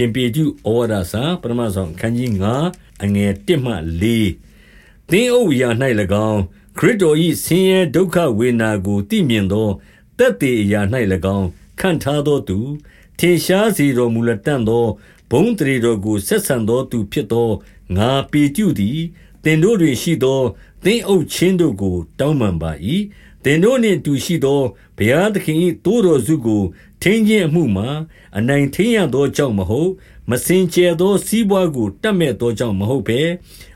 ရှင်ပေတုဩဝါဒစာပထမဆုံးအခန်းကြီး9အငယ်1မှ4သင်အုပ်ရာ၌၎င်းခရစ်တော်၏ဆင်းရဲဒုက္ခဝေဒနာကိုသိမြင်သောတက်တည်အရာ၌၎င်းခံထားသောသူထင်ရှားစေတော်မူလက်တန့်သောဘုံတရေတော်ကိုဆက်ဆံသောသူဖြစ်သောငါပေတုသည်တင်တို့တွင်ရှိသောသင်အုပ်ချင်းတို့ကို တောင်းပန်ပါ၏ တင်တို့နှင့်တူရှိသောဘုရားသခင်၏တိုးတော်စုကို ထင်းခြင်းအမှုမှာအနိုင်ထင်းရသောကြောင့်မဟုတ်မစင်ကြဲသောစီးပွားကိုတတ်မဲ့သောကြောင့်မဟုတ်ဘဲ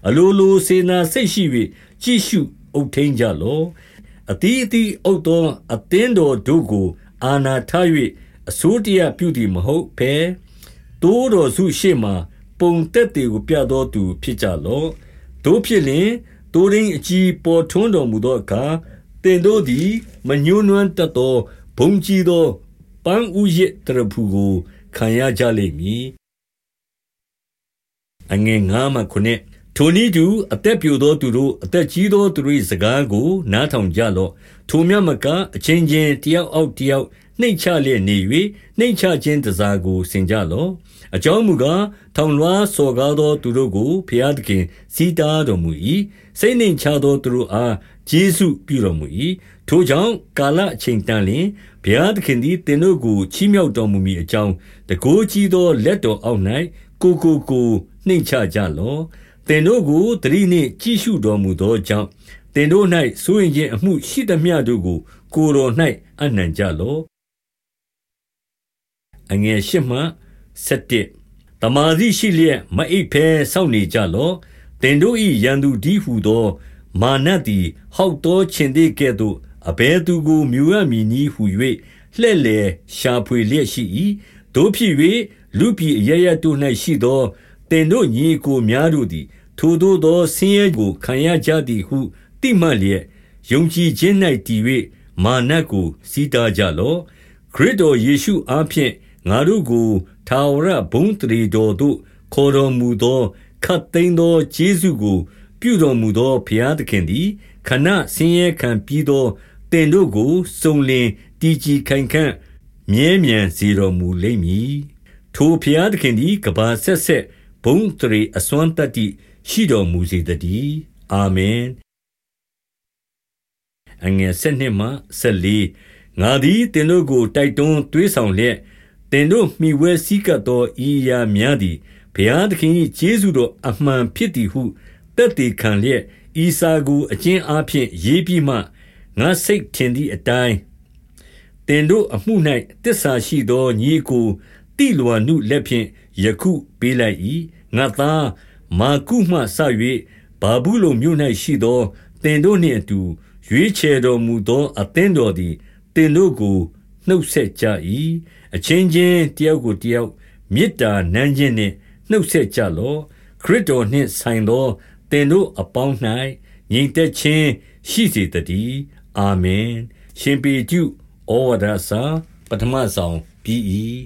အလိုလိုစေနာစိတ်ရှိ၍ကြည့်ရှုအုပ်ထိန်ကြလောအတီးအတီးအုပ်သောအသင်းတော်တို့ကို အာနာထား၍အစိုးတရားပြုသည်မဟုတ်ဘဲတိုးတော်စုရှေ့မှပုံတက်တေကိုပြသောသူဖြစ်ကြလောတို့ဖြစ်လျင်တိုးရင်းအကြီးပေါ်ထွန်းတော်မူသောအခါ တင်တို့သည် မညှိုးနွမ်းတတ်သော ဘုံကြီးသော ပန်းဥယျတရဖူကို ခံရကြလိမ့်မည်အငယ်9မှ9 ထိုနည်းတူ အသက်ပြိုသောသူတို့ အသက်ကြီးသောသူတို့၏စကားကို နားထောင်ကြလော့ ထိုမြတ်မက အချင်းချင်း တယောက်အောက်တယောက် နှိမ့်ချလျက်နေ၍နှိမ့်ချခြင်းတစားကို ဆင်ကြလော့ အကြောင်းမူကား ထောင်လွှားစော်ကားသော သူတို့ကိုဖျားသခင်စီးတားတော်မူ၏စိတ်နှိမ်ချသော သူတို့အား ကျေးဇူးပြုတော်မူ၏ထိုကြောင့် ကာလအချိန်တန်လျင် ဘုရားသခင်သည် သင်တို့ကို ချီးမြှောက်တော်မူမည်အကြောင်းတကိုးကြီးသော လက်တော်အောက်၌ကိုကိုကိုနှိမ့်ချကြလော့ သင်တို့ကိုတတိနှင့်ကြည့်ရှုတော်မူသောကြောင့်သင်တို့၌စိုးရင်ခြင်းအမှုရှိသမျှတို့ကို ကိုယ်တော်၌အနှံကြလော့အငယ်ရှမှ7တမာစီရှိလျက်မအိပ်ဖဲစောင့်နေကြလော့တင်တို့၏ရန်သူဒီဟုသော မာနသည်ဟောက်သောခြင်သေးကဲ့သို့အဘဲသူကိုမြူရမည်နည်းဟု၍လှဲ့လေရှာဖွေလျက်ရှိ၏တို့ဖြစ်၍လူပြည်အရရတို့၌ရှိသောတ င်တို့ညီကိုများတို့သည် ထိုတို့သောဆင်းရဲကို ခံရကြသည်ဟုတိမှတ်လျက် ယုံကြည်ခြင်း၌တည်၍မာနကိုစီးတားကြလော့ ခရစ်တော်ယေရှုအားဖြင့် ငါတို့ကို ထာဝရဘုံတရီတော်သို့ ခေါ်တော်မူသောခတ်သိမ်းသော ကျေးဇူးကို ပြုတော်မူသော ဘုရားသခင်သည် ခဏဆင်းရဲခံပြီးသောတင်တို့ကို စုံလင်တည်ကြည်ခိုင်ခန့်မြဲမြံစေတော်မူလိမ့်မည် ထိုဘုရားသခင်သည်ကဘာဆက်ဆက် ဘုံတရီအစွမ်းတတ္တိရှိတော်မူစေတည်းအာမင်အငယ်၁၂မှ၁၄ငါသည်တင်တို့ကိုတိုက်တွန်းသွေးဆောင်လျက်တင်တို့မှီဝဲစည်းကပ်သောဤရာများသည်ဘုရားသခင်၏ကျေးဇူးတော်အမှန်ဖြစ်သည်ဟုတက်တည်ခံလျက်ဤစာကိုအကျဉ်းအားဖြင့်ရေးပြီးမှငါစိတ်ထင်သည့်အတိုင်းတင်တို့အမှု၌တစ္ဆာရှိသောညီကို တိလွာနုလက်ဖြင့်ယခုပေးလိုက်၏ငါသားမာကုမှဆ၍ဘာဘူးလုံမြို့၌ရှိသောတင်တို့နှင့်အတူရွေးချယ်တော်မူသောအသင်းတော်သည်တင်တို့ကိုနှုတ်ဆက်ကြ၏အချင်းချင်းတယောက်ကိုတယောက်မေတ္တာနမ်းခြင်းနှင့်နှုတ်ဆက်ကြလော့ခရစ်တော်နှင့်ဆိုင်သောသင်တို့အပေါင်း၌ညီတက်ခြင်းရှိစေတည်းအာမင်ရှင်ပေကျုဩဝါဒစာပထမဆောင်ပြီး၏